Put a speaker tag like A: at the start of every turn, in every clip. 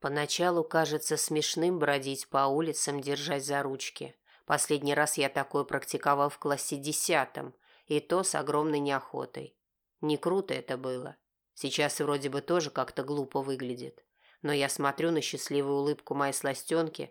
A: Поначалу кажется смешным бродить по улицам, держась за ручки. Последний раз я такое практиковал в классе десятом, и то с огромной неохотой. Не круто это было. Сейчас вроде бы тоже как-то глупо выглядит. Но я смотрю на счастливую улыбку моей сластенки,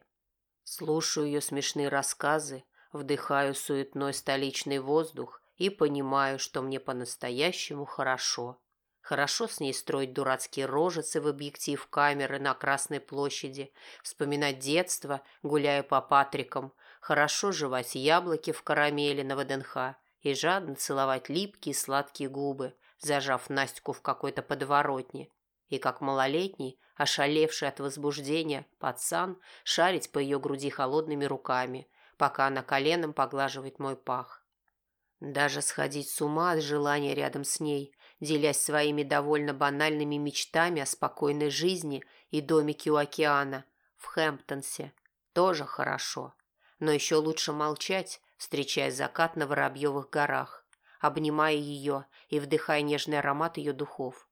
A: слушаю ее смешные рассказы, вдыхаю суетной столичный воздух и понимаю, что мне по-настоящему хорошо. Хорошо с ней строить дурацкие рожицы в объектив камеры на Красной площади, вспоминать детство, гуляя по Патрикам, хорошо жевать яблоки в карамели на ВДНХ и жадно целовать липкие сладкие губы, зажав Настю в какой-то подворотне, и как малолетний, ошалевший от возбуждения, пацан шарить по ее груди холодными руками, пока она коленом поглаживает мой пах. Даже сходить с ума от желания рядом с ней, делясь своими довольно банальными мечтами о спокойной жизни и домике у океана в Хэмптонсе, тоже хорошо. Но еще лучше молчать, встречая закат на Воробьевых горах, обнимая ее и вдыхая нежный аромат ее духов.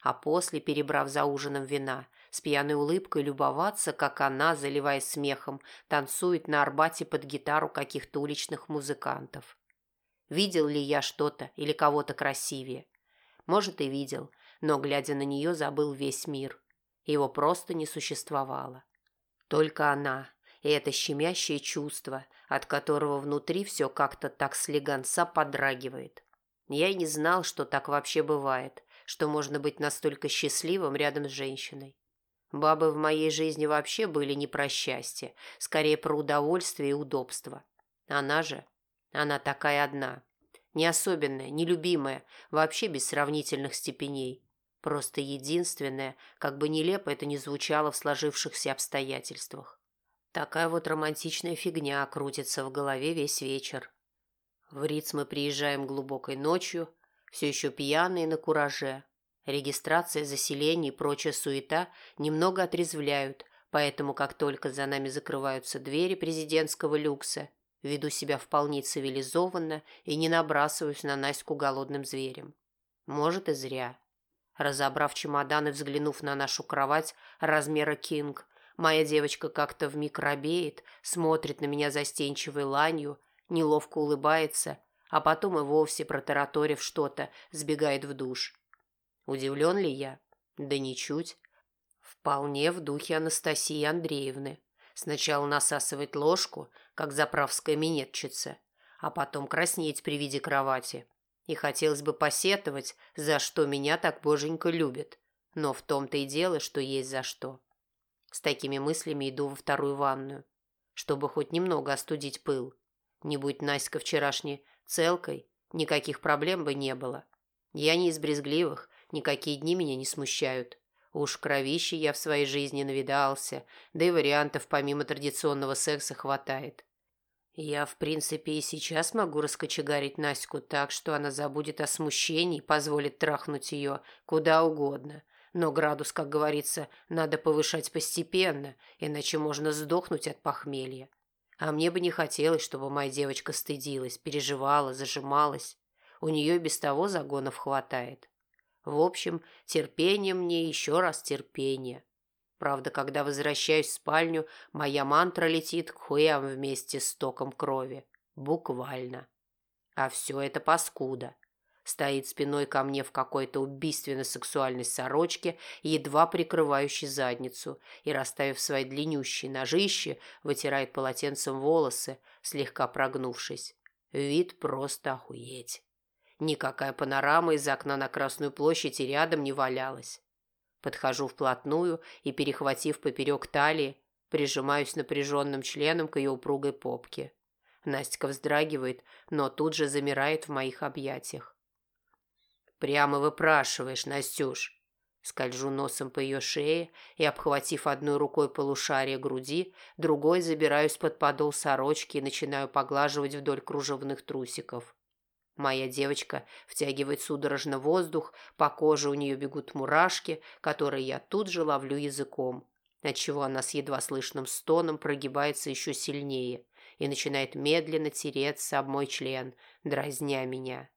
A: А после, перебрав за ужином вина, с пьяной улыбкой любоваться, как она, заливаясь смехом, танцует на Арбате под гитару каких-то уличных музыкантов. Видел ли я что-то или кого-то красивее? Может, и видел, но, глядя на нее, забыл весь мир. Его просто не существовало. Только она, и это щемящее чувство, от которого внутри все как-то так слегонца подрагивает. Я и не знал, что так вообще бывает, что можно быть настолько счастливым рядом с женщиной. Бабы в моей жизни вообще были не про счастье, скорее про удовольствие и удобство. Она же, она такая одна, не особенная, не любимая, вообще без сравнительных степеней. Просто единственная, как бы нелепо это ни звучало в сложившихся обстоятельствах. Такая вот романтичная фигня крутится в голове весь вечер. В Риц мы приезжаем глубокой ночью, все еще пьяные на кураже. Регистрация, заселение и прочая суета немного отрезвляют, поэтому как только за нами закрываются двери президентского люкса, веду себя вполне цивилизованно и не набрасываюсь на Наську голодным зверем. Может, и зря. Разобрав чемодан и взглянув на нашу кровать размера кинг, Моя девочка как-то вмиг робеет, смотрит на меня застенчивой ланью, неловко улыбается, а потом и вовсе, протараторив что-то, сбегает в душ. Удивлен ли я? Да ничуть. Вполне в духе Анастасии Андреевны. Сначала насасывать ложку, как заправская минетчица, а потом краснеть при виде кровати. И хотелось бы посетовать, за что меня так боженька любит. Но в том-то и дело, что есть за что. С такими мыслями иду во вторую ванную, чтобы хоть немного остудить пыл. Не будь Наська вчерашней целкой, никаких проблем бы не было. Я не из брезгливых, никакие дни меня не смущают. Уж кровище я в своей жизни навидался, да и вариантов помимо традиционного секса хватает. Я, в принципе, и сейчас могу раскочегарить Наську так, что она забудет о смущении и позволит трахнуть ее куда угодно – но градус, как говорится, надо повышать постепенно, иначе можно сдохнуть от похмелья. А мне бы не хотелось, чтобы моя девочка стыдилась, переживала, зажималась. У нее без того загонов хватает. В общем, терпение мне, еще раз терпение. Правда, когда возвращаюсь в спальню, моя мантра летит к хуям вместе с током крови. Буквально. А все это паскуда стоит спиной ко мне в какой-то убийственно-сексуальной сорочке, едва прикрывающей задницу, и, расставив свои длиннющие ножищи, вытирает полотенцем волосы, слегка прогнувшись. Вид просто охуеть. Никакая панорама из окна на Красную площадь и рядом не валялась. Подхожу вплотную и, перехватив поперек талии, прижимаюсь напряженным членом к ее упругой попке. Настя вздрагивает, но тут же замирает в моих объятиях. Прямо выпрашиваешь, Настюш. Скольжу носом по ее шее и, обхватив одной рукой полушарие груди, другой забираюсь под подол сорочки и начинаю поглаживать вдоль кружевных трусиков. Моя девочка втягивает судорожно воздух, по коже у нее бегут мурашки, которые я тут же ловлю языком, отчего она с едва слышным стоном прогибается еще сильнее и начинает медленно тереться об мой член, дразня меня.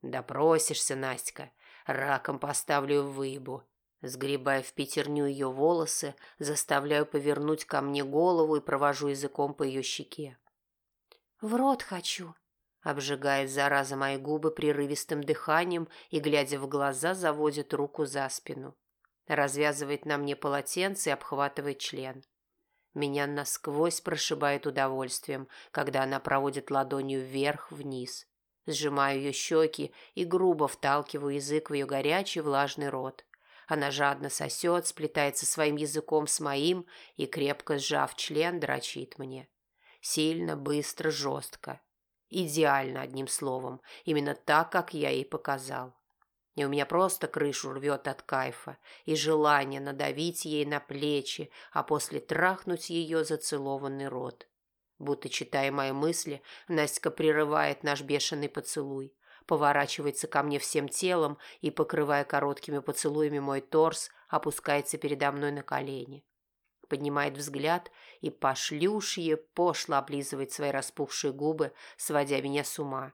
A: «Допросишься, Настя, раком поставлю в выбу», Сгребая в пятерню ее волосы, заставляю повернуть ко мне голову и провожу языком по ее щеке.
B: «В рот хочу», — обжигает зараза мои губы прерывистым дыханием и, глядя в глаза, заводит руку за спину. Развязывает на мне полотенце и обхватывает член. Меня насквозь прошибает удовольствием, когда она проводит ладонью вверх-вниз. Сжимаю ее щеки и грубо вталкиваю язык в ее горячий влажный рот. Она жадно сосет, сплетается своим языком с моим и, крепко сжав член, дрочит мне. Сильно, быстро, жестко. Идеально, одним словом. Именно так, как я ей показал. И у меня просто крышу рвет от кайфа и желание надавить ей на плечи, а после трахнуть ее зацелованный рот. Будто читая мои мысли, Настя прерывает наш бешеный поцелуй поворачивается ко мне всем телом и, покрывая короткими поцелуями мой торс, опускается передо мной на колени. Поднимает взгляд и пошлюшье пошло облизывает свои распухшие губы, сводя меня с ума.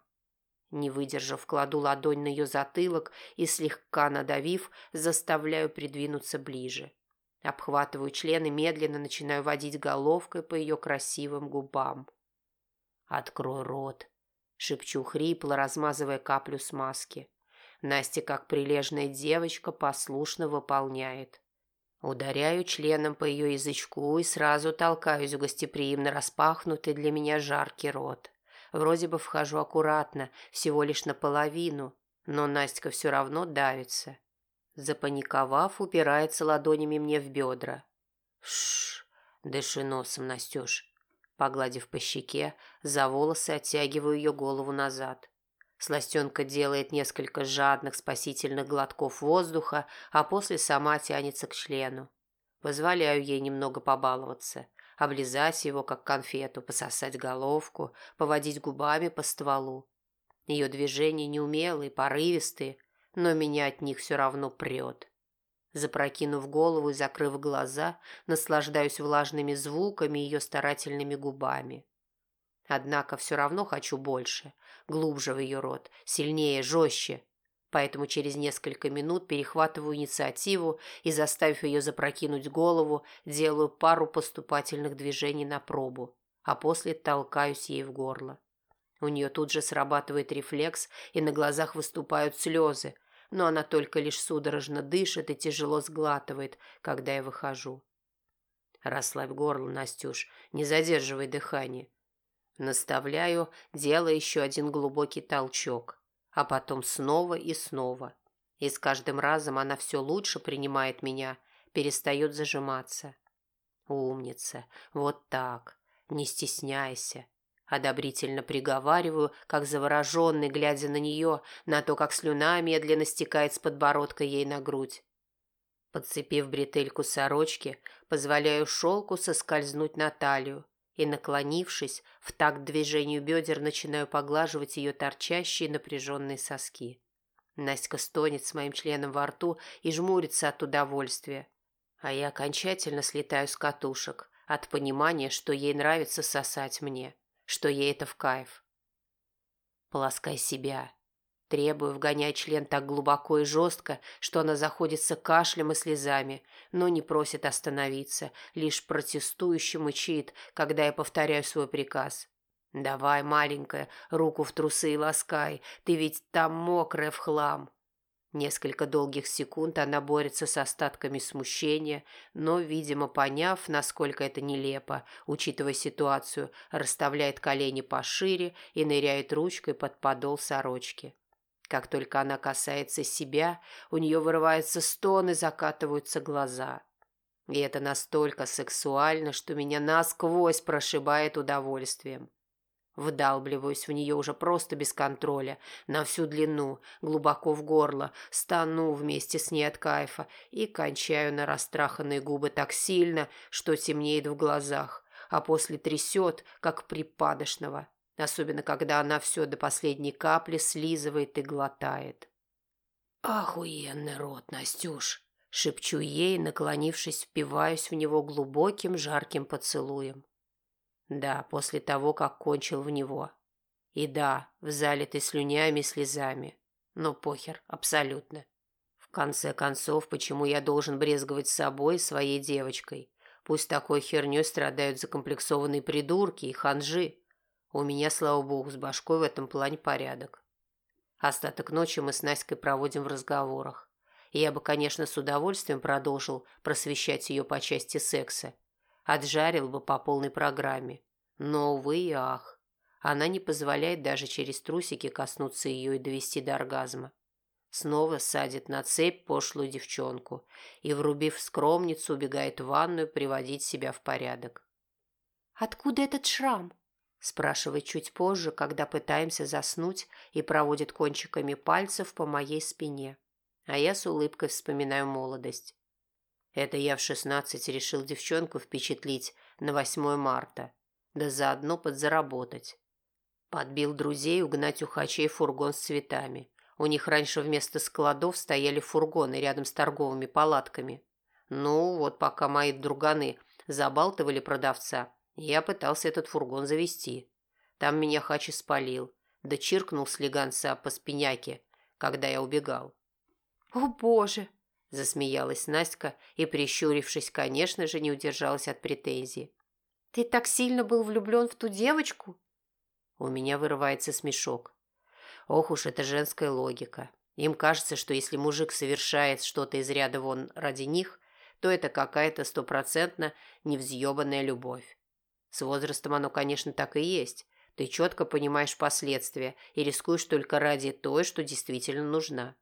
B: Не выдержав, кладу ладонь на ее затылок и, слегка надавив, заставляю придвинуться ближе. Обхватываю член и медленно начинаю водить головкой по ее красивым губам. «Открой рот», шепчу хрипло, размазывая каплю смазки. Настя, как прилежная девочка, послушно выполняет. Ударяю членом по ее язычку и сразу толкаюсь в гостеприимно распахнутый для меня жаркий рот. Вроде бы вхожу аккуратно, всего лишь наполовину, но Настя все равно давится. Запаниковав, упирается ладонями мне в бедра. Шш, дыши носом, Настюш. Погладив по щеке, за волосы оттягиваю ее голову назад. Сластенка делает несколько жадных спасительных глотков воздуха, а после сама тянется к члену. Позволяю ей немного побаловаться, облизать его, как конфету, пососать головку, поводить губами по стволу. Ее движения неумелые, порывистые, но меня от них все равно прет. Запрокинув голову и закрыв глаза, наслаждаюсь влажными звуками ее старательными губами. Однако все равно хочу больше, глубже в ее рот, сильнее, жестче. Поэтому через несколько минут перехватываю инициативу и, заставив ее запрокинуть голову, делаю пару поступательных движений на пробу, а после толкаюсь ей в горло. У нее тут же срабатывает рефлекс, и на глазах выступают слезы, но она только лишь судорожно дышит и тяжело сглатывает, когда я выхожу. Расслабь горло, Настюш, не задерживай дыхание. Наставляю, делая еще один глубокий толчок, а потом снова и снова. И с каждым разом она все лучше принимает меня, перестает зажиматься. Умница, вот так, не стесняйся. Одобрительно приговариваю, как завороженный, глядя на нее, на то, как слюна медленно стекает с подбородка ей на грудь. Подцепив бретельку сорочки, позволяю шелку соскользнуть на талию и, наклонившись, в такт движению бедер начинаю поглаживать ее торчащие напряженные соски. Настя стонет с моим членом во рту и жмурится от удовольствия. А я окончательно слетаю с катушек от понимания, что ей нравится сосать мне что ей это в кайф. Полоскай себя. Требую, вгоняя член так глубоко и жестко, что она заходится кашлем и слезами, но не просит остановиться, лишь протестующе мычит, когда я повторяю свой приказ. «Давай, маленькая, руку в трусы и ласкай, ты ведь там мокрая в хлам». Несколько долгих секунд она борется с остатками смущения, но, видимо, поняв, насколько это нелепо, учитывая ситуацию, расставляет колени пошире и ныряет ручкой под подол сорочки. Как только она касается себя, у нее вырывается стон и закатываются глаза. И это настолько сексуально, что меня насквозь прошибает удовольствием. Вдалбливаюсь в нее уже просто без контроля, на всю длину, глубоко в горло, стану вместе с ней от кайфа и кончаю на растраханные губы так сильно, что темнеет в глазах, а после трясет, как припадочного, особенно когда она все до последней капли слизывает и глотает. «Охуенный рот, Настюш!» — шепчу ей, наклонившись, впиваюсь в него глубоким жарким поцелуем. Да, после того, как кончил в него. И да, в залитой слюнями и слезами. Но похер, абсолютно. В
A: конце концов, почему я должен брезговать собой и своей девочкой? Пусть такой хернёй страдают закомплексованные придурки и ханжи. У меня, слава богу, с башкой в этом плане порядок. Остаток ночи мы с Наськой проводим в разговорах. Я бы, конечно, с удовольствием продолжил просвещать ее по части секса. Отжарил бы по полной программе. Но, увы и ах, она не позволяет даже через трусики коснуться ее и довести до оргазма. Снова садит на цепь пошлую девчонку и, врубив скромницу, убегает в ванную приводить себя в порядок.
B: «Откуда этот шрам?» Спрашивает чуть позже, когда пытаемся заснуть и проводит кончиками пальцев по моей спине. А я с улыбкой вспоминаю молодость. Это я в шестнадцать решил девчонку впечатлить на 8 марта, да заодно подзаработать. Подбил друзей угнать у хачей фургон с цветами. У них раньше вместо складов стояли фургоны рядом с торговыми палатками. Ну, вот пока мои друганы забалтывали продавца, я пытался этот фургон завести. Там меня Хачи спалил, да чиркнул слегонца по спиняке, когда я убегал. «О, Боже!»
A: – засмеялась Настя и, прищурившись, конечно же, не удержалась от претензий.
B: «Ты так сильно был влюблен в ту девочку?»
A: У меня вырывается смешок. Ох уж эта женская логика. Им кажется, что если мужик совершает что-то из ряда вон ради них, то это какая-то стопроцентно невзъебанная любовь. С возрастом оно, конечно, так и есть. Ты четко понимаешь последствия и рискуешь только ради той, что действительно нужна.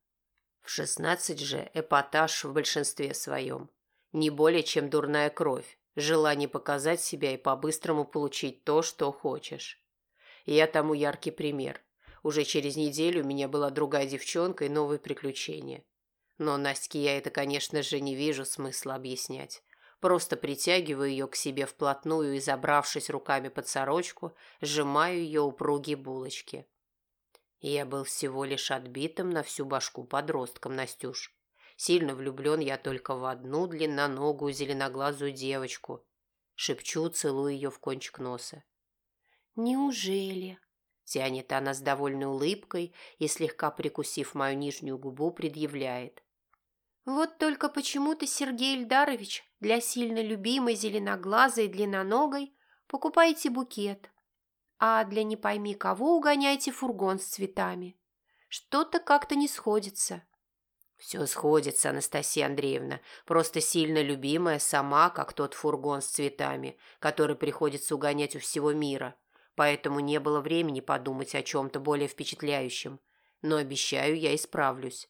A: В шестнадцать же эпатаж в большинстве своем. Не более, чем дурная кровь, желание показать себя и по-быстрому получить то, что хочешь. я тому яркий пример. Уже через неделю у меня была другая девчонка и новые приключения. Но Настке я это, конечно же, не вижу смысла объяснять. Просто притягиваю ее к себе вплотную и, забравшись руками под сорочку, сжимаю ее упругие булочки. Я был всего лишь отбитым на всю башку подростком, Настюш. Сильно влюблен я только в одну длинноногую зеленоглазую девочку. Шепчу, целую ее в кончик носа.
B: «Неужели?»
A: Тянет она с довольной улыбкой и, слегка прикусив мою нижнюю губу, предъявляет.
B: Вот только почему-то Сергей Ильдарович для сильно любимой зеленоглазой длинноногой покупаете букет, а для не пойми кого угоняете фургон с цветами. Что-то как-то не сходится.
A: Все сходится, Анастасия Андреевна. Просто сильно любимая сама, как тот фургон с цветами, который приходится угонять у всего мира. Поэтому не было времени подумать о чем-то более впечатляющем. Но обещаю, я исправлюсь.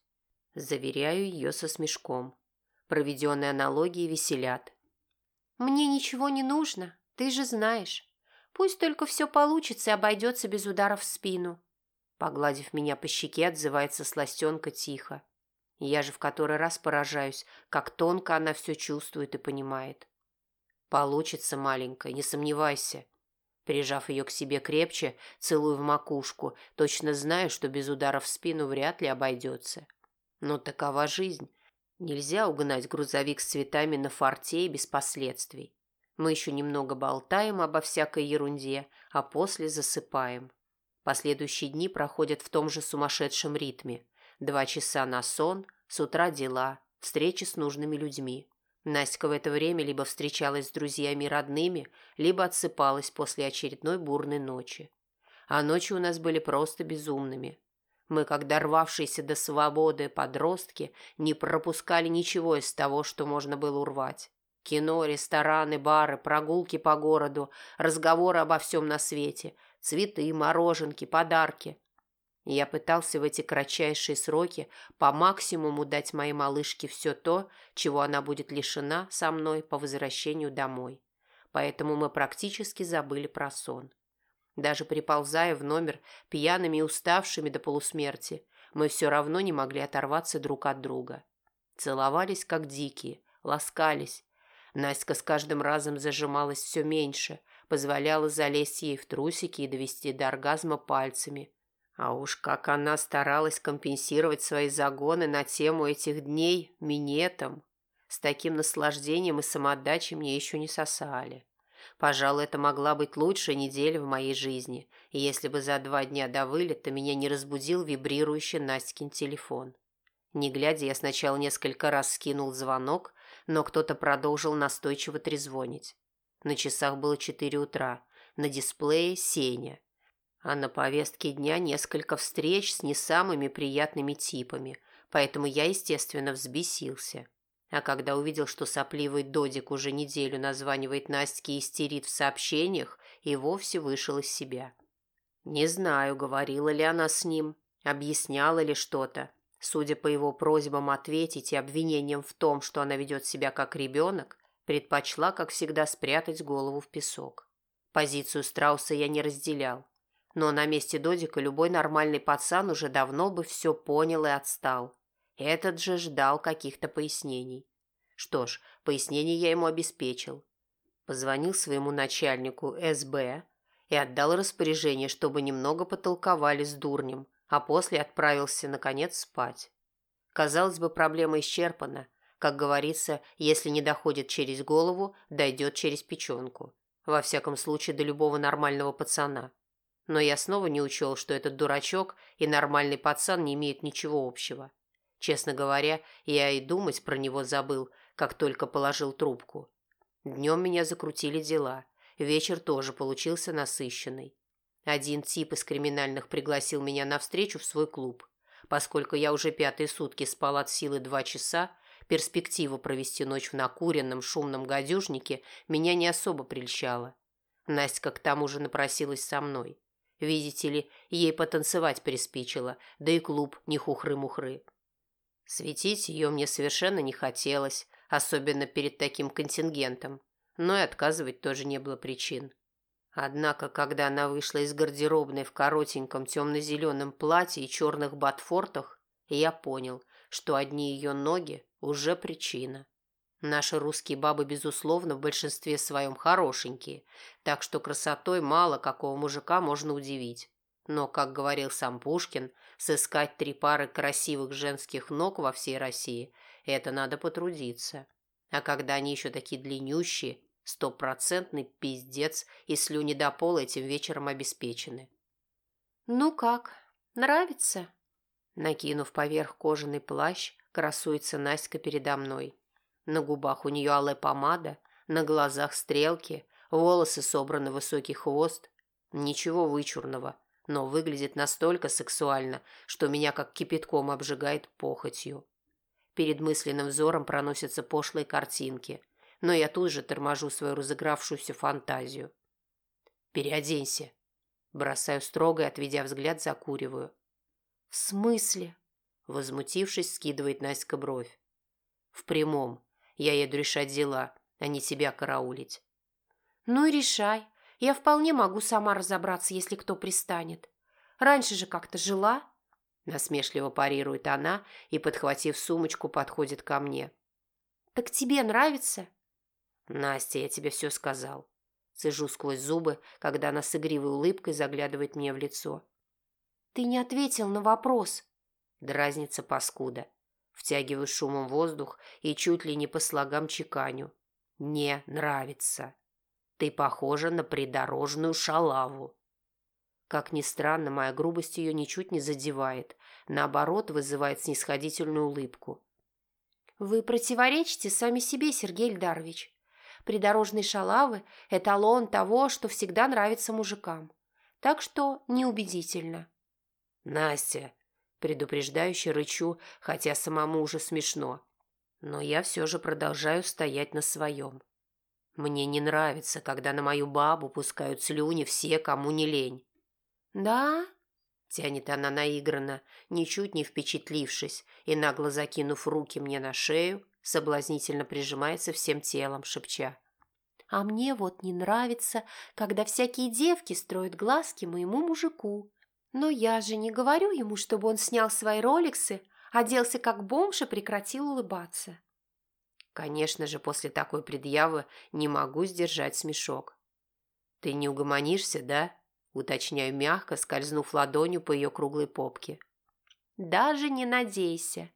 A: Заверяю ее со смешком. Проведенные аналогии веселят.
B: «Мне ничего не нужно, ты же знаешь. Пусть только все получится и обойдется без ударов в спину».
A: Погладив меня по щеке, отзывается сластенка тихо. Я же в который раз поражаюсь, как тонко она все чувствует и понимает. «Получится, маленькая, не сомневайся». Прижав ее к себе крепче, целую в макушку, точно знаю, что без удара в спину вряд ли обойдется. Но такова жизнь. Нельзя угнать грузовик с цветами на форте и без последствий. Мы еще немного болтаем обо всякой ерунде, а после засыпаем. Последующие дни проходят в том же сумасшедшем ритме. Два часа на сон, с утра дела, встречи с нужными людьми. Настя в это время либо встречалась с друзьями и родными, либо отсыпалась после очередной бурной ночи. А ночи у нас были просто безумными. Мы, как дорвавшиеся до свободы подростки, не пропускали ничего из того, что можно было урвать. Кино, рестораны, бары, прогулки по городу, разговоры обо всем на свете, цветы, мороженки, подарки. Я пытался в эти кратчайшие сроки по максимуму дать моей малышке все то, чего она будет лишена со мной по возвращению домой. Поэтому мы практически забыли про сон. Даже приползая в номер пьяными и уставшими до полусмерти, мы все равно не могли оторваться друг от друга. Целовались, как дикие, ласкались. Настя с каждым разом зажималась все меньше, позволяла залезть ей в трусики и довести до оргазма пальцами. А уж как она старалась компенсировать свои загоны на тему этих дней минетом. С таким наслаждением и самоотдачей мне еще не сосали. Пожалуй, это могла быть лучшая неделя в моей жизни, если бы за два дня до вылета меня не разбудил вибрирующий Настькин телефон. Не глядя, я сначала несколько раз скинул звонок, но кто-то продолжил настойчиво трезвонить. На часах было четыре утра, на дисплее Сеня. А на повестке дня несколько встреч с не самыми приятными типами, поэтому я, естественно, взбесился. А когда увидел, что сопливый Додик уже неделю названивает Настке и истерит в сообщениях, и вовсе вышел из себя. Не знаю, говорила ли она с ним, объясняла ли что-то. Судя по его просьбам ответить и обвинениям в том, что она ведет себя как ребенок, предпочла, как всегда, спрятать голову в песок. Позицию страуса я не разделял. Но на месте Додика любой нормальный пацан уже давно бы все понял и отстал. Этот же ждал каких-то пояснений. Что ж, пояснений я ему обеспечил. Позвонил своему начальнику СБ и отдал распоряжение, чтобы немного потолковали с дурнем, а после отправился, наконец, спать. Казалось бы, проблема исчерпана. Как говорится, если не доходит через голову, дойдет через печенку. Во всяком случае, до любого нормального пацана. Но я снова не учел, что этот дурачок и нормальный пацан не имеют ничего общего. Честно говоря, я и думать про него забыл, как только положил трубку. Днем меня закрутили дела. Вечер тоже получился насыщенный. Один тип из криминальных пригласил меня на встречу в свой клуб. Поскольку я уже пятые сутки спал от силы два часа, перспектива провести ночь в накуренном шумном гадюшнике меня не особо прельщала. Настя к тому же напросилась со мной. Видите ли, ей потанцевать приспичило, да и клуб не хухры-мухры. Светить ее мне совершенно не хотелось, особенно перед таким контингентом, но и отказывать тоже не было причин. Однако, когда она вышла из гардеробной в коротеньком темно-зеленом платье и черных ботфортах, я понял, что одни ее ноги уже причина. Наши русские бабы, безусловно, в большинстве своем хорошенькие, так что красотой мало какого мужика можно удивить. Но, как говорил сам Пушкин, сыскать три пары красивых женских ног во всей России – это надо потрудиться. А когда они еще такие длиннющие, Стопроцентный пиздец, и слюни до пола этим вечером обеспечены.
B: «Ну как, нравится?»
A: Накинув поверх кожаный плащ, красуется Настя передо мной. На губах у нее алая помада, на глазах стрелки, волосы собраны в высокий хвост. Ничего вычурного, но выглядит настолько сексуально, что меня как кипятком обжигает похотью. Перед мысленным взором проносятся пошлые картинки – но я тут же торможу свою разыгравшуюся фантазию. «Переоденься!» Бросаю строго и, отведя взгляд, закуриваю.
B: «В смысле?»
A: Возмутившись, скидывает Настя бровь. «В прямом. Я еду решать дела, а не тебя караулить».
B: «Ну и решай. Я вполне могу сама разобраться, если кто пристанет. Раньше же как-то жила».
A: Насмешливо парирует она и, подхватив сумочку, подходит ко мне.
B: «Так тебе нравится?»
A: «Настя, я тебе все сказал». Цежу сквозь зубы, когда она с игривой улыбкой заглядывает мне в лицо.
B: «Ты не ответил на вопрос».
A: Дразнится паскуда. Втягиваю шумом воздух и чуть ли не по слогам чеканю. «Не нравится. Ты похожа на придорожную шалаву». Как ни странно, моя грубость ее ничуть не задевает. Наоборот, вызывает снисходительную улыбку.
B: «Вы противоречите сами себе, Сергей Ильдарович придорожные шалавы – эталон того, что всегда нравится мужикам. Так что неубедительно.
A: «Настя!» – предупреждающе рычу, хотя самому уже смешно. Но я все же продолжаю стоять на своем. Мне не нравится, когда на мою бабу пускают слюни все, кому не лень.
B: «Да?»
A: – тянет она наигранно, ничуть не впечатлившись, и, нагло закинув руки мне на шею, соблазнительно прижимается всем телом, шепча.
B: «А мне вот не нравится, когда всякие девки строят глазки моему мужику. Но я же не говорю ему, чтобы он снял свои роликсы, оделся как бомж и прекратил улыбаться».
A: Конечно же, после такой предъявы не могу сдержать смешок. «Ты не угомонишься, да?» Уточняю мягко, скользнув ладонью по ее круглой попке.
B: «Даже не надейся»,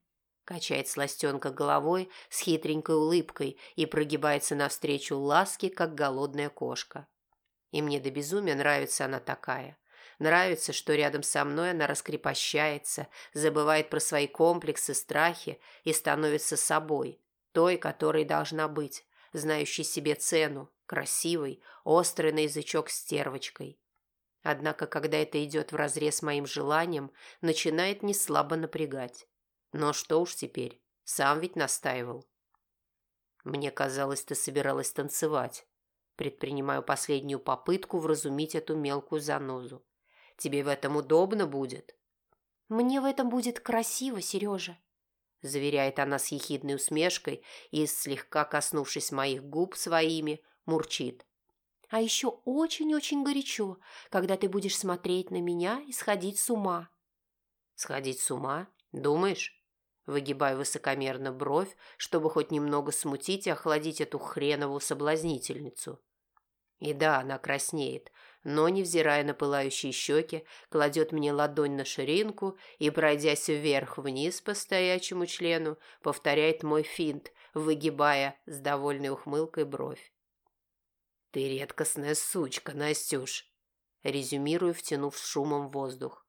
B: Качает сластенка головой с хитренькой улыбкой и прогибается навстречу ласке, как голодная кошка. И мне до безумия нравится она такая.
A: Нравится, что рядом со мной она раскрепощается, забывает про свои комплексы, страхи и становится собой, той, которой должна быть, знающей себе цену, красивой, острой на язычок стервочкой. Однако, когда это идет вразрез моим желанием, начинает неслабо напрягать. Но что уж теперь, сам ведь настаивал. Мне казалось, ты собиралась танцевать. Предпринимаю последнюю попытку вразумить эту мелкую занозу. Тебе в этом удобно будет?
B: Мне в этом будет красиво, Сережа.
A: Заверяет она с ехидной усмешкой и, слегка коснувшись моих губ своими, мурчит.
B: А еще очень-очень горячо, когда ты будешь смотреть на меня и сходить с ума.
A: Сходить с ума? Думаешь? Выгибаю высокомерно бровь, чтобы хоть немного смутить и охладить эту хреновую соблазнительницу. И да, она краснеет, но, невзирая на пылающие щеки, кладет мне ладонь на ширинку и, пройдясь вверх-вниз по стоячему члену, повторяет мой финт, выгибая с довольной ухмылкой бровь. «Ты редкостная сучка, Настюш!» резюмирую, втянув шумом воздух.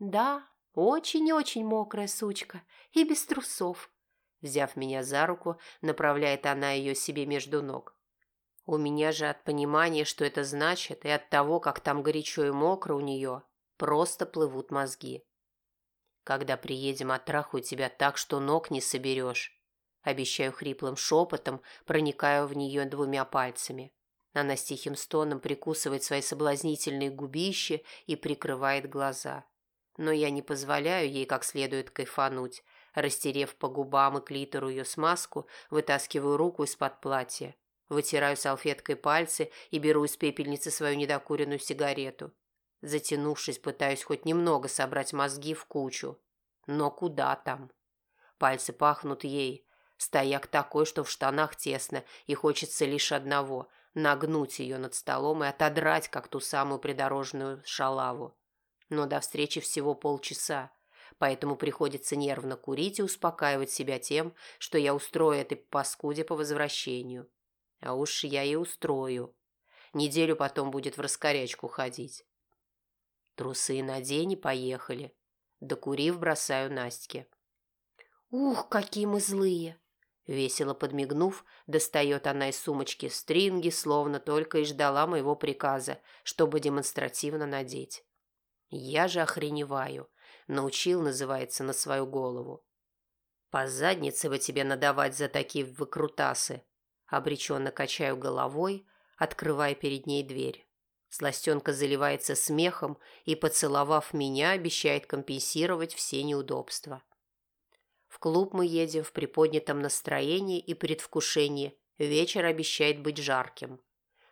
B: «Да, очень-очень мокрая сучка и без трусов».
A: Взяв меня за руку, направляет она ее себе между ног. У меня же от понимания, что это значит, и от того, как там горячо и мокро у нее, просто плывут мозги. Когда приедем, оттрахаю тебя так, что ног не соберешь. Обещаю хриплым шепотом, проникаю в нее двумя пальцами. Она с тихим стоном прикусывает свои соблазнительные губища и прикрывает глаза. Но я не позволяю ей как следует кайфануть. Растерев по губам и клитору ее смазку, вытаскиваю руку из-под платья. Вытираю салфеткой пальцы и беру из пепельницы свою недокуренную сигарету. Затянувшись, пытаюсь хоть немного собрать мозги в кучу. Но куда там? Пальцы пахнут ей. Стояк такой, что в штанах тесно, и хочется лишь одного – нагнуть ее над столом и отодрать, как ту самую придорожную шалаву. Но до встречи всего полчаса, поэтому приходится нервно курить и успокаивать себя тем, что я устрою этой паскуде по возвращению. А уж я и устрою. Неделю потом будет в раскорячку ходить. Трусы надень и поехали. Докурив, бросаю Настке.
B: «Ух, какие мы злые!»
A: Весело подмигнув, достает она из сумочки стринги, словно только и ждала моего приказа, чтобы демонстративно надеть. Я же охреневаю. Научил, называется, на свою голову. По заднице бы тебе надавать за такие выкрутасы. Обреченно качаю головой, открывая перед ней дверь. Сластенка заливается смехом и, поцеловав меня, обещает компенсировать все неудобства. В клуб мы едем в приподнятом настроении и предвкушении. Вечер обещает быть жарким.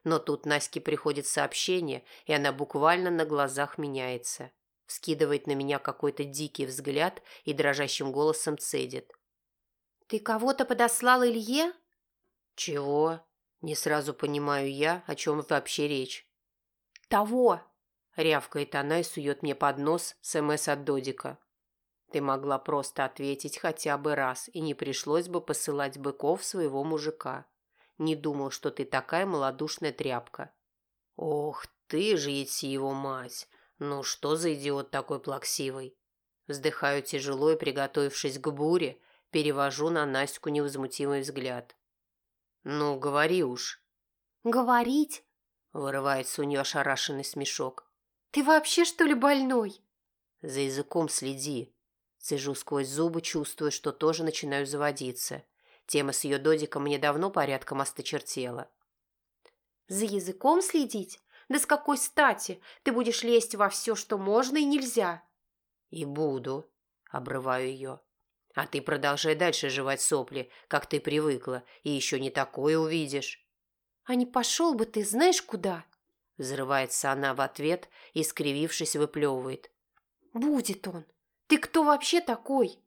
A: Но тут Наське приходит сообщение, и она буквально на глазах меняется. Вскидывает на меня какой-то дикий взгляд и дрожащим голосом цедит.
B: «Ты кого-то подослал Илье?»
A: «Чего?» Не сразу понимаю я, о чем вообще речь.
B: «Того!»
A: – рявкает она и сует мне под нос СМС от Додика. Ты могла просто ответить хотя бы раз, и не пришлось бы посылать быков своего мужика. Не думал, что ты такая малодушная тряпка. Ох, ты же идти его мать! Ну что за идиот такой плаксивый? Вздыхаю тяжело и, приготовившись к буре, перевожу на Настю невозмутимый взгляд. «Ну, говори уж».
B: «Говорить?»
A: – вырывается у нее ошарашенный смешок.
B: «Ты вообще, что ли, больной?»
A: «За языком следи». Цежу сквозь зубы, чувствуя, что тоже начинаю заводиться. Тема с ее додиком мне давно порядком осточертела.
B: «За языком следить? Да с какой стати? Ты будешь лезть во все, что можно и нельзя».
A: «И буду», – обрываю ее. А ты продолжай дальше жевать сопли, как ты привыкла, и еще не такое увидишь.
B: А не пошел бы ты знаешь куда?
A: Взрывается она в ответ и, скривившись, выплевывает.
B: Будет он. Ты кто вообще такой?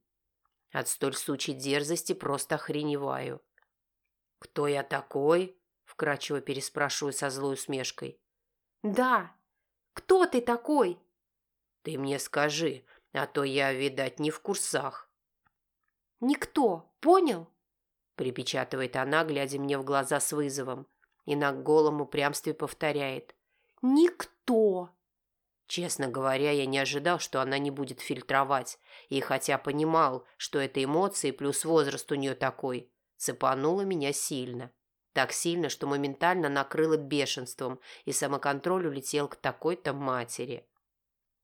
A: От столь сучей дерзости просто охреневаю. Кто я такой? Вкрадчиво переспрашиваю со злой усмешкой.
B: Да. Кто ты такой?
A: Ты мне скажи, а то я, видать, не в курсах.
B: Никто, понял?»
A: Припечатывает она, глядя мне в глаза с вызовом, и на голом упрямстве повторяет.
B: «Никто!»
A: Честно говоря, я не ожидал, что она не будет фильтровать, и хотя понимал, что это эмоции плюс возраст у нее такой, цепануло меня сильно. Так сильно, что моментально накрыло бешенством, и самоконтроль улетел к такой-то матери.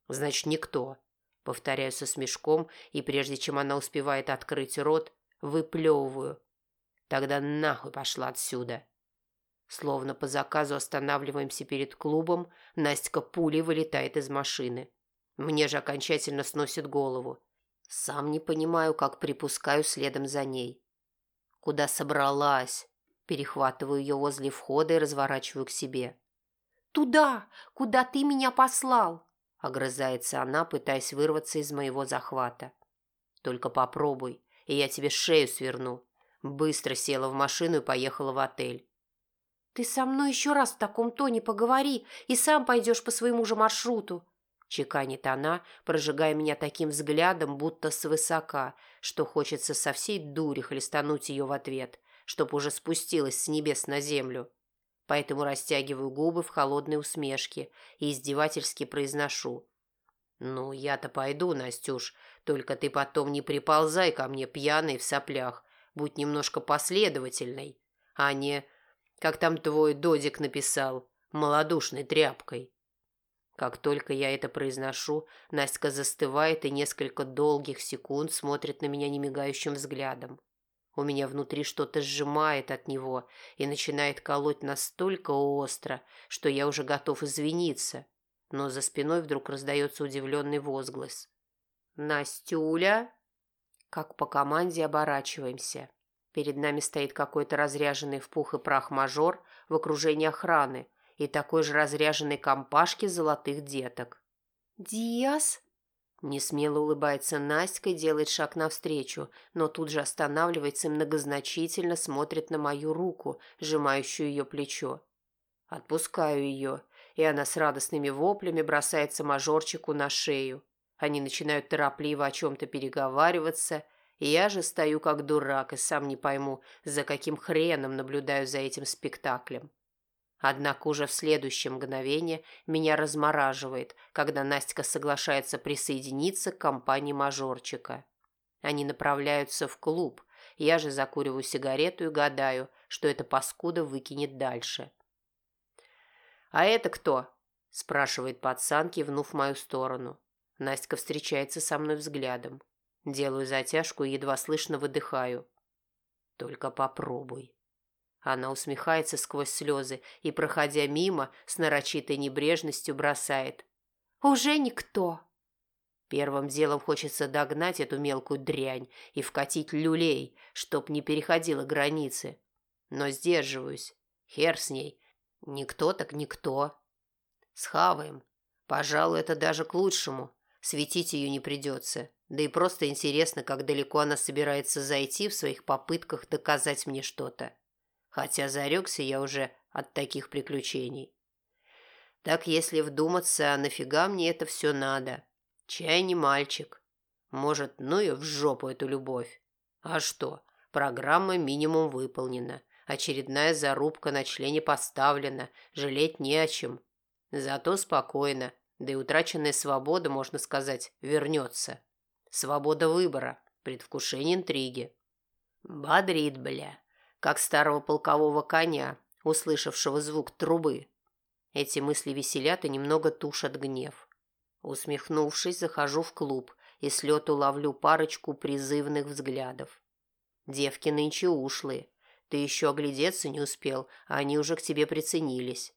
A: «Значит, никто», — повторяю со смешком, и прежде чем она успевает открыть рот, выплевываю. «Тогда нахуй пошла отсюда». Словно по заказу останавливаемся перед клубом, Настя пулей вылетает из машины. Мне же окончательно сносит голову. Сам не понимаю, как припускаю следом за ней. Куда собралась? Перехватываю ее возле входа и разворачиваю к себе.
B: «Туда, куда ты меня послал!»
A: Огрызается она, пытаясь вырваться из моего захвата. «Только попробуй, и я тебе шею сверну». Быстро села в машину и поехала в отель.
B: «Ты со мной еще раз в таком тоне поговори, и сам пойдешь по своему же маршруту», чеканит она, прожигая меня таким взглядом, будто свысока, что хочется со всей дури хлестануть ее в ответ, чтоб уже спустилась с небес на землю. Поэтому растягиваю губы в холодной усмешке и издевательски произношу. «Ну, я-то пойду, Настюш, только ты потом не приползай ко мне пьяной в соплях, будь немножко последовательной, а не как там твой додик написал, малодушной тряпкой. Как только я это произношу, Настя застывает и несколько долгих секунд смотрит на меня немигающим взглядом. У меня внутри что-то сжимает от него и начинает колоть настолько остро, что я уже готов извиниться. Но за спиной вдруг раздается удивленный возглас. «Настюля?» Как по команде оборачиваемся. Перед нами стоит какой-то разряженный в пух и прах мажор в окружении охраны и такой же разряженной компашки золотых деток. «Диас?»
A: Несмело улыбается Настя и делает шаг навстречу, но тут же останавливается и многозначительно смотрит на мою руку, сжимающую ее плечо. Отпускаю ее, и она с радостными воплями бросается мажорчику на шею. Они начинают торопливо о чем-то переговариваться – я же стою как дурак и сам не пойму, за каким хреном наблюдаю за этим спектаклем. Однако уже в следующее мгновение меня размораживает, когда Настя соглашается присоединиться к компании мажорчика. Они направляются в клуб, я же закуриваю сигарету и гадаю, что эта паскуда выкинет дальше. «А это кто?» – спрашивает пацан, кивнув в мою сторону. Настя встречается со мной взглядом. Делаю затяжку и едва слышно выдыхаю. Только попробуй. Она усмехается сквозь слезы и, проходя мимо, с нарочитой небрежностью бросает.
B: «Уже никто!»
A: Первым делом хочется догнать эту мелкую дрянь и вкатить люлей, чтоб не переходила границы. Но сдерживаюсь. Хер с ней. Никто так никто. Схаваем. Пожалуй, это даже к лучшему. Светить ее не придется. Да и просто интересно, как далеко она собирается зайти в своих попытках доказать мне что-то. Хотя зарекся я уже от таких приключений. Так если вдуматься, нафига мне это все надо? Чай не мальчик. Может, ну и в жопу эту любовь. А что, программа минимум выполнена. Очередная зарубка на члене поставлена. Жалеть не о чем. Зато спокойно. Да и утраченная свобода, можно сказать, вернется. Свобода выбора, предвкушение интриги. Бодрит, бля, как старого полкового коня, услышавшего звук трубы. Эти мысли веселят и немного тушат гнев. Усмехнувшись, захожу в клуб и с лету ловлю парочку призывных взглядов. Девки нынче ушлые. Ты еще оглядеться не успел, а они уже к тебе приценились.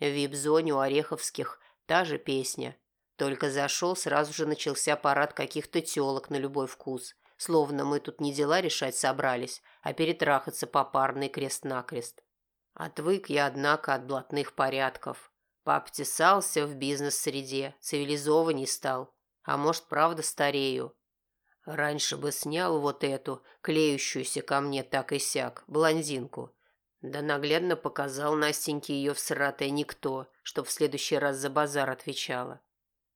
A: В вип-зоне у Ореховских та же песня – только зашел, сразу же начался парад каких-то телок на любой вкус. Словно мы тут не дела решать собрались, а перетрахаться попарный крест-накрест. Отвык я, однако, от блатных порядков. Пообтесался в бизнес-среде, цивилизованней стал. А может, правда старею. Раньше бы снял вот эту, клеющуюся ко мне так и сяк, блондинку. Да наглядно показал Настеньке ее всратое никто, чтоб в следующий раз за базар отвечала.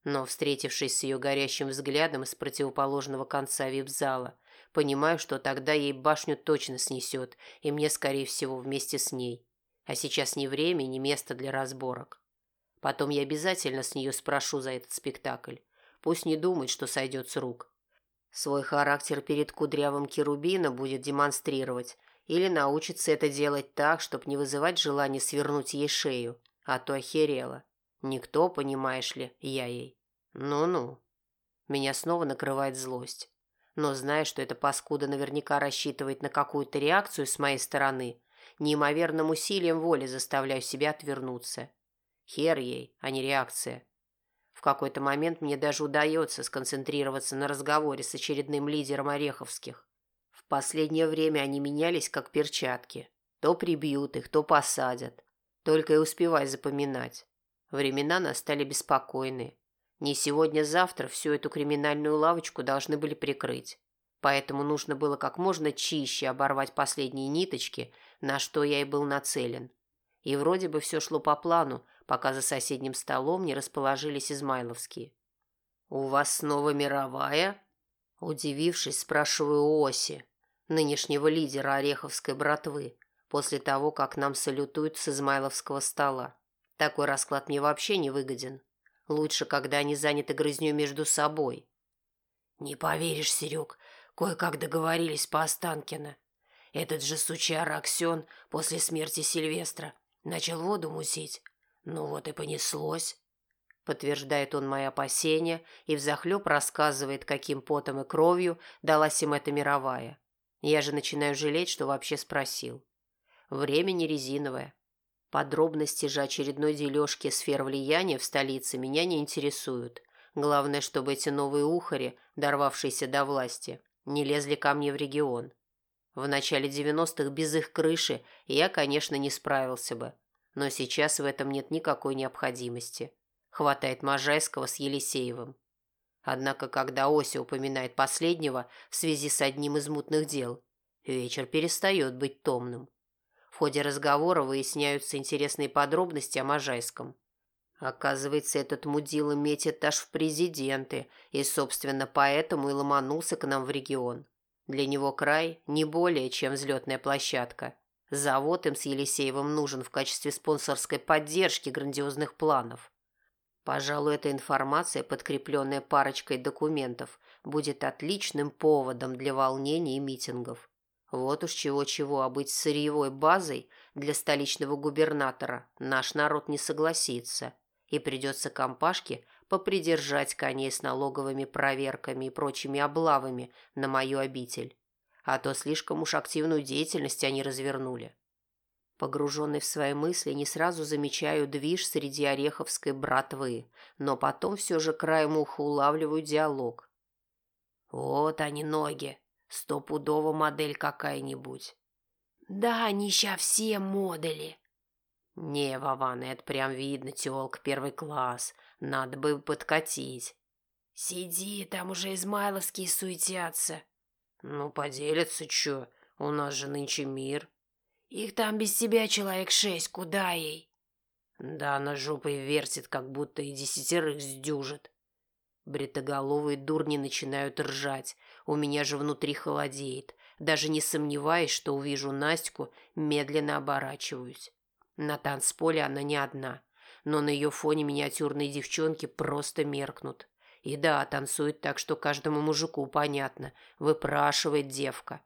A: Но, встретившись с ее горящим взглядом из противоположного конца вип-зала, понимаю, что тогда ей башню точно снесет, и мне, скорее всего, вместе с ней. А сейчас ни время, ни место для разборок. Потом я обязательно с нее спрошу за этот спектакль. Пусть не думает, что сойдет с рук. Свой характер перед кудрявым Керубина будет демонстрировать или научится это делать так, чтобы не вызывать желание свернуть ей шею, а то охерела. Никто, понимаешь ли, я ей. Ну-ну. Меня снова накрывает злость. Но зная, что эта паскуда наверняка рассчитывает на какую-то реакцию с моей стороны, неимоверным усилием воли заставляю себя отвернуться. Хер ей, а не реакция. В какой-то момент мне даже удается сконцентрироваться на разговоре с очередным лидером Ореховских. В последнее время они менялись как перчатки. То прибьют их, то посадят. Только и успевай запоминать. Времена настали беспокойные. Не сегодня-завтра всю эту криминальную лавочку должны были прикрыть. Поэтому нужно было как можно чище оборвать последние ниточки, на что я и был нацелен. И вроде бы все шло по плану, пока за соседним столом не расположились измайловские. «У вас снова мировая?» Удивившись, спрашиваю у Оси, нынешнего лидера Ореховской братвы, после того, как нам салютуют с измайловского стола. Такой расклад мне вообще не выгоден. Лучше, когда они заняты грызнёй между собой. «Не поверишь, Серег, кое-как договорились по Останкино. Этот же сучар Аксен после смерти Сильвестра начал воду мусить, ну вот и понеслось. Подтверждает он мои опасения и взахлеб рассказывает, каким потом и кровью далась им эта мировая. Я же начинаю жалеть, что вообще спросил. Время не резиновое. Подробности же очередной дележки сфер влияния в столице меня не интересуют. Главное, чтобы эти новые ухари, дорвавшиеся до власти, не лезли ко мне в регион. В начале 90-х без их крыши я, конечно, не справился бы но сейчас в этом нет никакой необходимости. Хватает Можайского с Елисеевым. Однако, когда Ося упоминает последнего в связи с одним из мутных дел, вечер перестает быть томным. В ходе разговора выясняются интересные подробности о Можайском. Оказывается, этот мудила метит аж в президенты, и, собственно, поэтому и ломанулся к нам в регион. Для него край не более, чем взлетная площадка – Завод им с Елисеевым нужен в качестве спонсорской поддержки грандиозных планов. Пожалуй, эта информация, подкрепленная парочкой документов, будет отличным поводом для волнений и митингов. Вот уж чего-чего, а быть сырьевой базой для столичного губернатора наш народ не согласится, и придется компашке попридержать коней с налоговыми проверками и прочими облавами на мою обитель а то слишком уж активную деятельность они развернули. Погруженный в свои мысли, не сразу замечаю движ среди ореховской братвы, но потом все же краем уха улавливаю диалог. «Вот они ноги, стопудово модель какая-нибудь».
B: «Да, они ща все модели».
A: «Не, Вован, это прям видно, тёлка, первый класс. Надо бы подкатить».
B: «Сиди, там уже измайловские суетятся».
A: «Ну, поделятся, чё? У нас же нынче мир».
B: «Их там без тебя человек шесть, куда ей?»
A: «Да она жопой вертит, как будто и десятерых сдюжит». Бритоголовые дурни начинают ржать. У меня же внутри холодеет. Даже не сомневаясь, что увижу Настю, медленно оборачиваюсь. На танцполе она не одна, но на ее фоне миниатюрные девчонки просто меркнут. И да, танцует так, что каждому мужику понятно. Выпрашивает девка.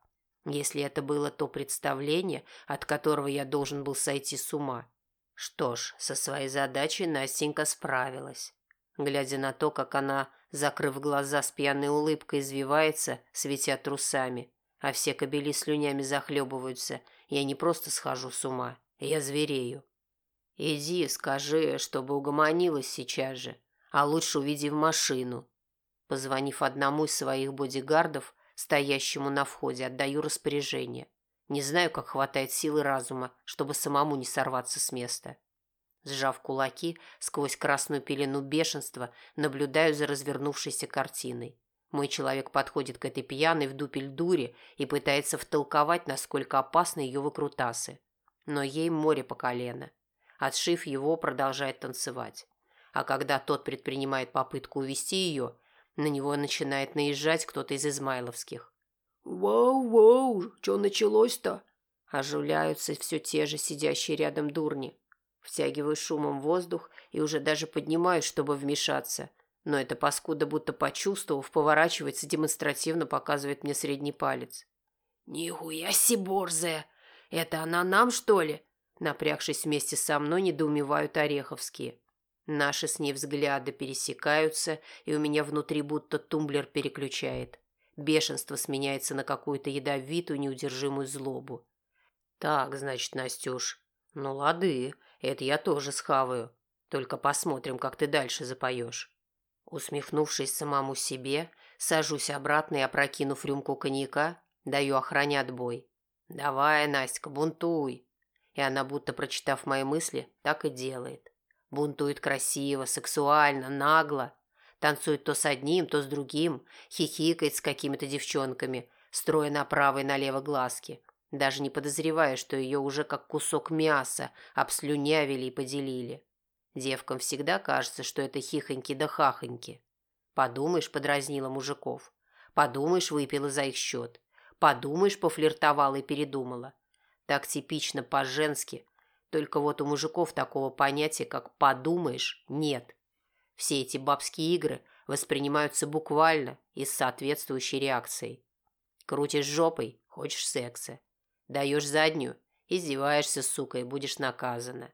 A: Если это было то представление, от которого я должен был сойти с ума. Что ж, со своей задачей Настенька справилась. Глядя на то, как она, закрыв глаза с пьяной улыбкой, извивается, светя трусами, а все кобели слюнями захлебываются, я не просто схожу с ума, я зверею. Иди, скажи, чтобы угомонилась сейчас же, а лучше уведи в машину. Позвонив одному из своих бодигардов, стоящему на входе, отдаю распоряжение. Не знаю, как хватает силы разума, чтобы самому не сорваться с места. Сжав кулаки, сквозь красную пелену бешенства, наблюдаю за развернувшейся картиной. Мой человек подходит к этой пьяной в дупель дуре и пытается втолковать, насколько опасны ее выкрутасы. Но ей море по колено. Отшив его, продолжает танцевать а когда тот предпринимает попытку увести ее, на него начинает наезжать кто-то из измайловских.
B: «Воу-воу, что началось-то?»
A: Оживляются все те же сидящие рядом дурни. Втягиваю шумом воздух и уже даже поднимаюсь, чтобы вмешаться. Но эта паскуда, будто почувствовав, поворачивается, демонстративно показывает мне средний палец. «Нихуя си борзая! Это она нам, что ли?» Напрягшись вместе со мной, недоумевают ореховские. Наши с ней взгляды пересекаются, и у меня внутри будто тумблер переключает. Бешенство сменяется на какую-то ядовитую, неудержимую злобу. «Так, значит, Настюш, ну лады, это я тоже схаваю. Только посмотрим, как ты дальше запоешь». Усмехнувшись самому себе, сажусь обратно и, опрокинув рюмку коньяка, даю охране отбой. «Давай, Настя, бунтуй!» И она, будто прочитав мои мысли, так и делает. Бунтует красиво, сексуально, нагло. Танцует то с одним, то с другим, хихикает с какими-то девчонками, строя направо и налево глазки, даже не подозревая, что ее уже как кусок мяса обслюнявили и поделили. Девкам всегда кажется, что это хихоньки да хахоньки. Подумаешь, подразнила мужиков. Подумаешь, выпила за их счет. Подумаешь, пофлиртовала и передумала. Так типично по-женски. Только вот у мужиков такого понятия, как «подумаешь», нет. Все эти бабские игры воспринимаются буквально и с соответствующей реакцией. Крутишь жопой – хочешь секса. Даешь заднюю – издеваешься, сука, и будешь наказана.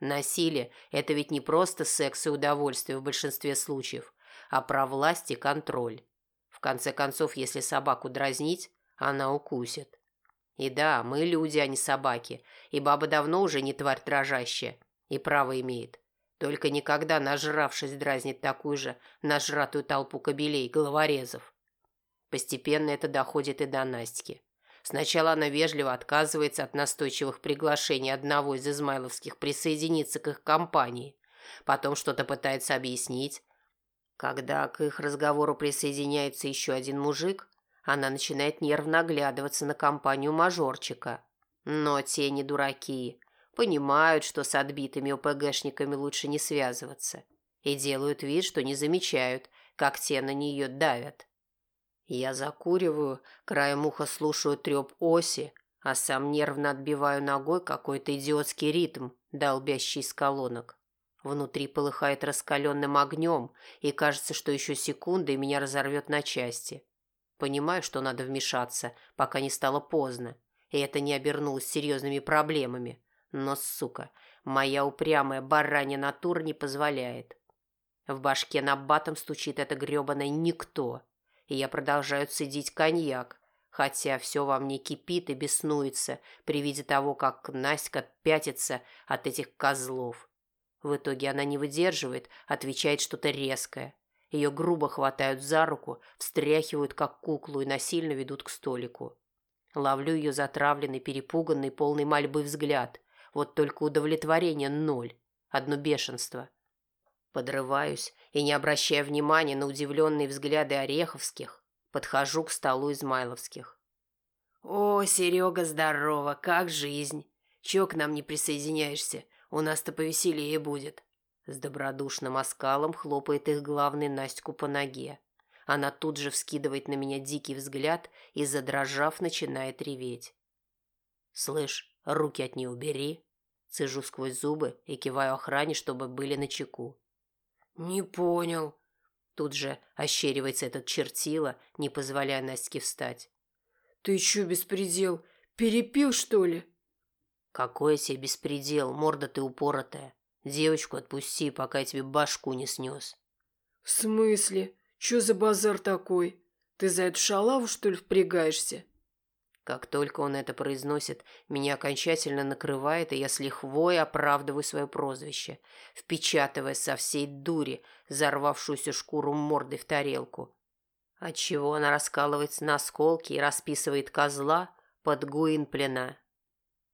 A: Насилие – это ведь не просто секс и удовольствие в большинстве случаев, а про власть и контроль. В конце концов, если собаку дразнить, она укусит. И да, мы люди, а не собаки, и баба давно уже не тварь дрожащая, и право имеет. Только никогда, нажравшись, дразнит такую же нажратую толпу кобелей, головорезов. Постепенно это доходит и до Настики. Сначала она вежливо отказывается от настойчивых приглашений одного из измайловских присоединиться к их компании. Потом что-то пытается объяснить. Когда к их разговору присоединяется еще один мужик, она начинает нервно оглядываться на компанию мажорчика. Но те не дураки понимают, что с отбитыми ОПГшниками лучше не связываться, и делают вид, что не замечают, как те на нее давят. Я закуриваю, краем уха слушаю треп оси, а сам нервно отбиваю ногой какой-то идиотский ритм, долбящий из колонок. Внутри полыхает раскаленным огнем, и кажется, что еще секунда, и меня разорвет на части. Понимаю, что надо вмешаться, пока не стало поздно, и это не обернулось серьезными проблемами, но, сука, моя упрямая баранья натура не позволяет. В башке на батом стучит это грёбаное «никто», и я продолжаю цедить коньяк, хотя все во мне кипит и беснуется при виде того, как Настя пятится от этих козлов. В итоге она не выдерживает, отвечает что-то резкое. Ее грубо хватают за руку, встряхивают как куклу и насильно ведут к столику. Ловлю ее затравленный, перепуганный, полный мольбы взгляд. Вот только удовлетворение ноль. Одно бешенство. Подрываюсь и, не обращая внимания на удивленные взгляды Ореховских, подхожу к столу Измайловских. «О, Серега, здорово! Как жизнь? Чё к нам не присоединяешься? У нас-то повеселее будет!» С добродушным оскалом хлопает их главный Настю по ноге. Она тут же вскидывает на меня дикий взгляд и, задрожав, начинает реветь. «Слышь, Руки от нее убери. Цежу сквозь зубы и киваю охране, чтобы были на чеку. Не понял. Тут же ощеривается этот чертила, не позволяя Настке встать. Ты чё, беспредел, перепил, что ли? Какой тебе беспредел, морда ты упоротая. Девочку отпусти, пока я тебе башку не снес. В смысле? Чё за базар такой? Ты за эту шалаву, что ли, впрягаешься? Как только он это произносит, меня окончательно накрывает, и я с лихвой оправдываю свое прозвище, впечатывая со всей дури зарвавшуюся шкуру морды в тарелку. Отчего она раскалывается на осколки и расписывает козла под Гуинплена.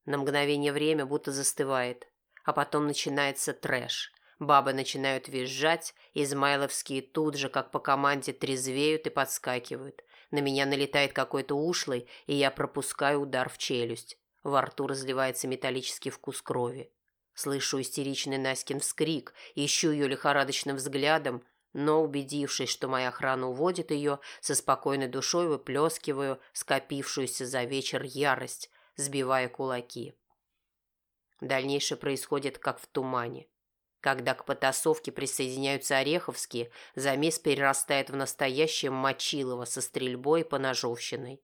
A: На мгновение время будто застывает, а потом начинается трэш. Бабы начинают визжать, измайловские тут же, как по команде, трезвеют и подскакивают. На меня налетает какой-то ушлый, и я пропускаю удар в челюсть. Во рту разливается металлический вкус крови. Слышу истеричный Наськин вскрик, ищу ее лихорадочным взглядом, но, убедившись, что моя охрана уводит ее, со спокойной душой выплескиваю скопившуюся за вечер ярость, сбивая кулаки. Дальнейшее происходит как в тумане. Когда к потасовке присоединяются Ореховские, замес перерастает в настоящее мочилово со стрельбой по ножовщиной.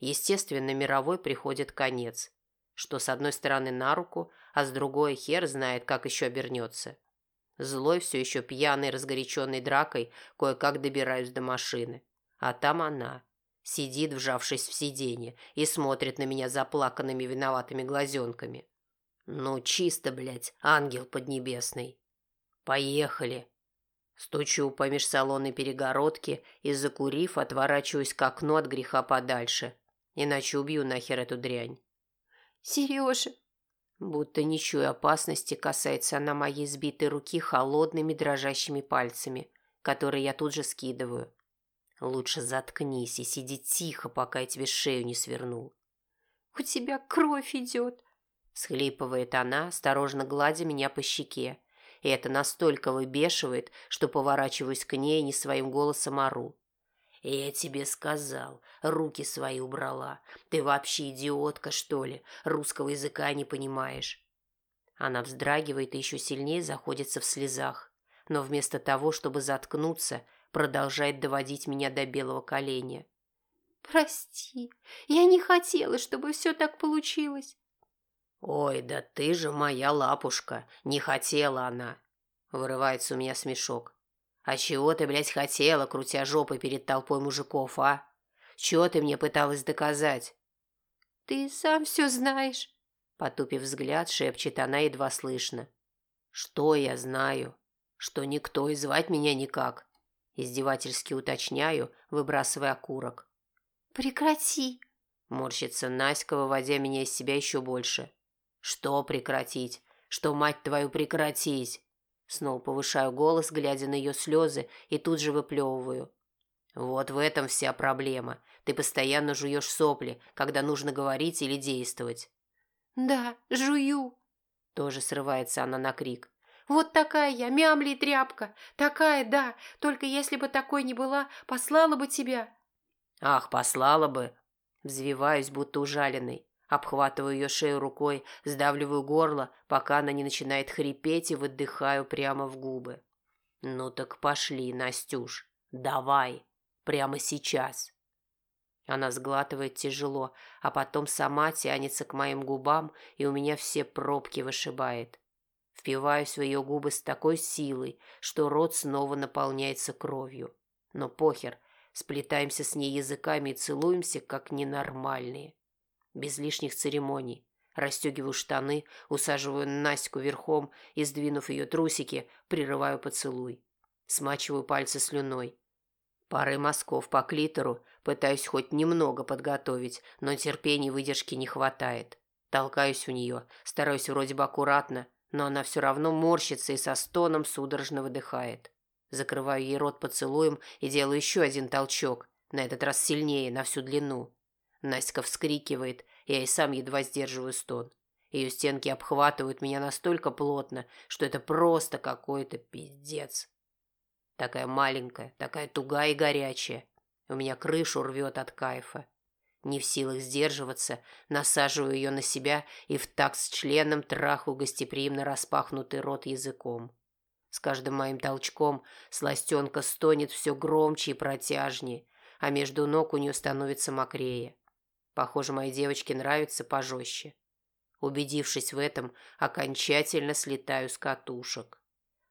A: Естественно, мировой приходит конец. Что с одной стороны на руку, а с другой хер знает, как еще обернется. Злой, все еще пьяный, разгоряченный дракой, кое-как добираюсь до машины. А там она. Сидит, вжавшись в сиденье, и смотрит на меня заплаканными виноватыми глазенками. Ну, чисто, блядь, ангел поднебесный. Поехали. Стучу по межсалонной перегородке и, закурив, отворачиваюсь к окну от греха подальше. Иначе убью нахер эту дрянь.
B: Сережа,
A: Будто не чуя опасности, касается она моей сбитой руки холодными дрожащими пальцами, которые я тут же скидываю. Лучше заткнись и сиди тихо, пока я тебе шею не свернул.
B: «У тебя кровь идет!»
A: Схлипывает она, осторожно гладя меня по щеке. И это настолько выбешивает, что поворачиваюсь к ней и не своим голосом ору. «Я тебе сказал, руки свои убрала. Ты вообще идиотка, что ли? Русского языка не понимаешь». Она вздрагивает и еще сильнее заходится в слезах, но вместо того, чтобы заткнуться, продолжает доводить меня до белого коленя.
B: «Прости, я не хотела, чтобы все так получилось».
A: «Ой, да ты же моя лапушка, не хотела она!» Вырывается у меня смешок. «А чего ты, блядь, хотела, крутя жопой перед толпой мужиков, а? Чего ты мне пыталась доказать?»
B: «Ты сам все знаешь», —
A: потупив взгляд, шепчет она едва слышно. «Что я знаю? Что никто и звать меня никак?» Издевательски уточняю, выбрасывая окурок.
B: «Прекрати!»
A: – морщится Наська, выводя меня из себя еще больше. «Что прекратить? Что, мать твою, прекратить?» Снова повышаю голос, глядя на ее слезы, и тут же выплевываю. Вот в этом вся проблема. Ты постоянно жуешь сопли, когда нужно говорить или действовать.
B: Да, жую.
A: Тоже срывается она на крик.
B: Вот такая я, мямли тряпка. Такая, да. Только если бы такой не была, послала бы тебя.
A: Ах, послала бы. Взвиваюсь, будто ужаленный. Обхватываю ее шею рукой, сдавливаю горло, пока она не начинает хрипеть и выдыхаю прямо в губы. «Ну так пошли, Настюш, давай, прямо сейчас». Она сглатывает тяжело, а потом сама тянется к моим губам, и у меня все пробки вышибает. Впиваюсь в ее губы с такой силой, что рот снова наполняется кровью. Но похер, сплетаемся с ней языками и целуемся, как ненормальные без лишних церемоний. Расстегиваю штаны, усаживаю Настю верхом и, сдвинув ее трусики, прерываю поцелуй. Смачиваю пальцы слюной. Пары мазков по клитору пытаюсь хоть немного подготовить, но терпения и выдержки не хватает. Толкаюсь у нее, стараюсь вроде бы аккуратно, но она все равно морщится и со стоном судорожно выдыхает. Закрываю ей рот поцелуем и делаю еще один толчок, на этот раз сильнее, на всю длину. Настя вскрикивает, я и сам едва сдерживаю стон. Ее стенки обхватывают меня настолько плотно, что это просто какой-то пиздец. Такая маленькая, такая тугая и горячая. У меня крышу рвет от кайфа. Не в силах сдерживаться, насаживаю ее на себя и в такт с членом траху гостеприимно распахнутый рот языком. С каждым моим толчком сластенка стонет все громче и протяжнее, а между ног у нее становится мокрее. Похоже, моей девочке нравится пожестче. Убедившись в этом, окончательно слетаю с катушек.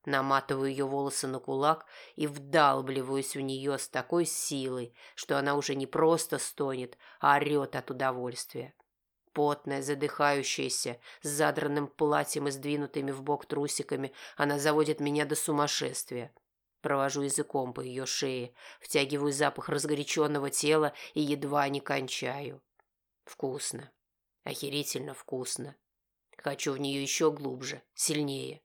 A: Наматываю ее волосы на кулак и вдалбливаюсь в нее с такой силой, что она уже не просто стонет, а орет от удовольствия. Потная, задыхающаяся, с задранным платьем и сдвинутыми в бок трусиками, она заводит меня до сумасшествия. Провожу языком по ее шее, втягиваю запах разгоряченного тела и едва не кончаю. Вкусно. Охерительно вкусно. Хочу в нее еще глубже, сильнее.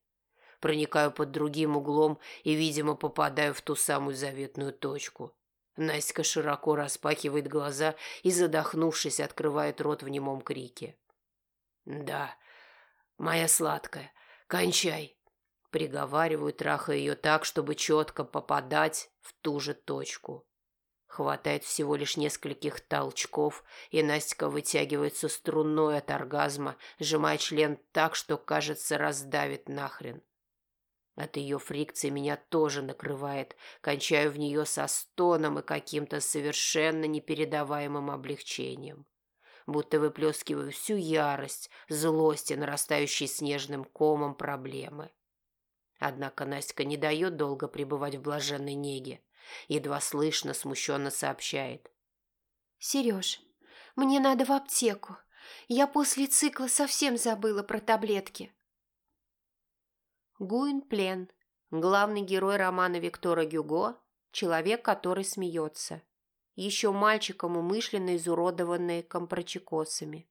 A: Проникаю под другим углом и, видимо, попадаю в ту самую заветную точку. Настя широко распахивает глаза и, задохнувшись, открывает рот в немом крике. «Да, моя сладкая, кончай!» Приговариваю, трахая ее так, чтобы четко попадать в ту же точку. Хватает всего лишь нескольких толчков, и Настя вытягивается струной от оргазма, сжимая член так, что, кажется, раздавит нахрен. От ее фрикции меня тоже накрывает, кончаю в нее со стоном и каким-то совершенно непередаваемым облегчением. Будто выплескиваю всю ярость, злость и нарастающий снежным комом проблемы. Однако Настя не дает долго пребывать в блаженной неге. Едва слышно, смущенно сообщает.
B: «Сереж, мне надо в аптеку. Я после цикла совсем забыла про таблетки». Гуин Плен, главный герой романа Виктора Гюго, человек, который смеется. Еще мальчиком умышленно изуродованный компрочекосами.